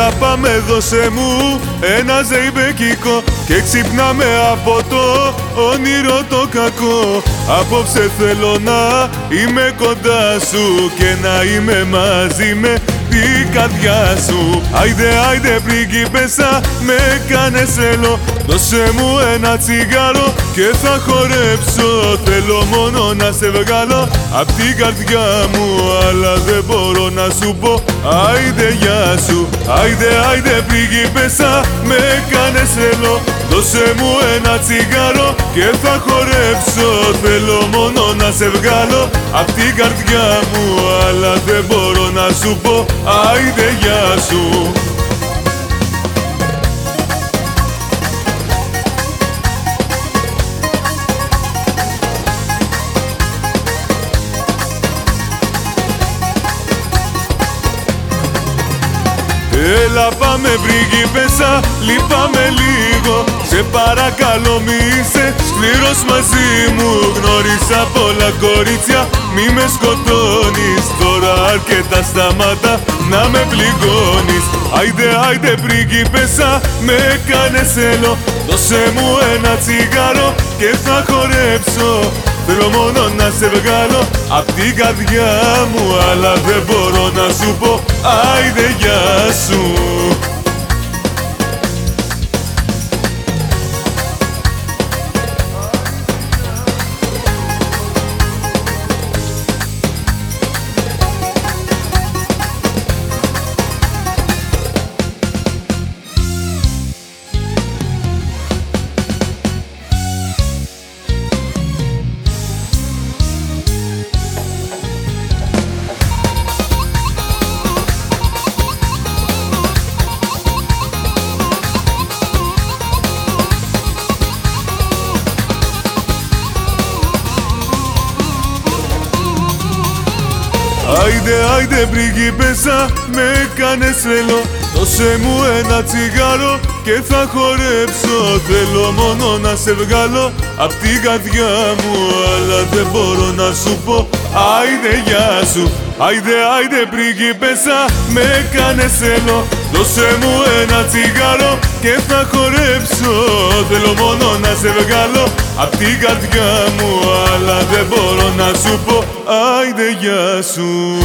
Έλα πάμε δώσε μου ένα ζεϊμπεκικό Και ξυπνάμε από το όνειρο το κακό. Απόψε θέλω να είμαι κοντά σου Και να είμαι μαζί με την καρδιά σου. Άιντε, άιντε πριγκίπεσσα, με κάνε σέλο. Δώσε μου ένα τσιγάρο και θα χορέψω. Θέλω μόνο να σε βγάλω απ' την καρδιά μου Αλλά δεν μπορώ να σου πω. Άιντε γεια σου. Άιντε, άιντε πριγκίπεσσα, με κάνε σέλο. Δώσε μου ένα τσιγάρο και θα χορέψω. Θέλω μόνο να σε βγάλω απ' την καρδιά μου Αλλά δεν μπορώ να σου πω άιντε γεια σου Έλα πάμε πριγκίπεσσα, λυπάμαι λίγο. Σε παρακαλώ μη είσαι σκληρός μαζί μου Γνώρισα πολλά κορίτσια, μη με σκοτώνεις. Τώρα αρκετά σταμάτα να με πληγώνεις. Άιντε, άιντε πριγκίπεσσα, με κάνες έλο Δώσε μου ένα τσιγάρο και θα χορέψω. Θέλω μόνο να σε βγάλω απ' την καρδιά μου Αλλά δεν μπορώ να σου πω άιντε γεια σου Άιντε, άιντε πριγκίπεσσα, με κάνες τρελό Δώσε μου ένα τσιγάρο και θα χορέψω. Θέλω μόνο να σε βγάλω απ' την καρδιά μου Αλλά δεν μπορώ να σου πω. Άιντε γεια σου. Άιντε, άιντε πριγκίπεσσα, με κάνες τρελό Δώσε μου ένα τσιγάρο και θα χορέψω. Θέλω μόνο να σε βγάλω απ' την καρδιά μου Αλλά δεν μπορώ να σου πω άιντε γεια σου